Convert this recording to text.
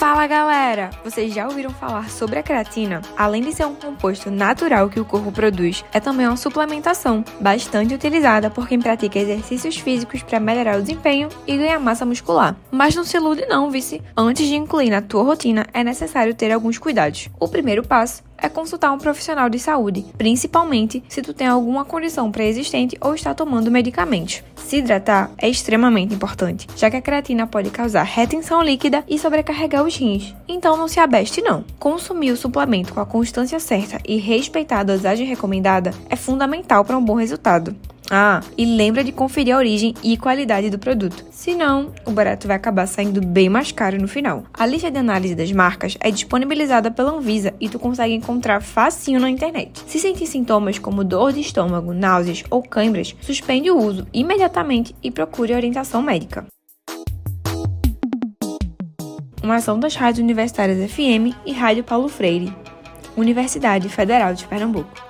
发 Galera, vocês já ouviram falar sobre a creatina? Além de ser um composto natural que o corpo produz, é também uma suplementação bastante utilizada por quem pratica exercícios físicos para melhorar o desempenho e ganhar massa muscular. Mas não se ilude não, vice. Antes de incluir na tua rotina, é necessário ter alguns cuidados. O primeiro passo é consultar um profissional de saúde, principalmente se tu tem alguma condição pré-existente ou está tomando medicamentos. Se hidratar é extremamente importante, já que a creatina pode causar retenção líquida e sobrecarregar os rins. Então não se abeste não. Consumir o suplemento com a constância certa e respeitar a dosagem recomendada é fundamental para um bom resultado. Ah, e lembra de conferir a origem e qualidade do produto. Senão, o barato vai acabar saindo bem mais caro no final. A lista de análise das marcas é disponibilizada pela Anvisa e tu consegue encontrar facinho na internet. Se sentir sintomas como dor de estômago, náuseas ou câimbras, suspende o uso imediatamente e procure orientação médica. Uma ação das rádios universitárias FM e Rádio Paulo Freire, Universidade Federal de Pernambuco.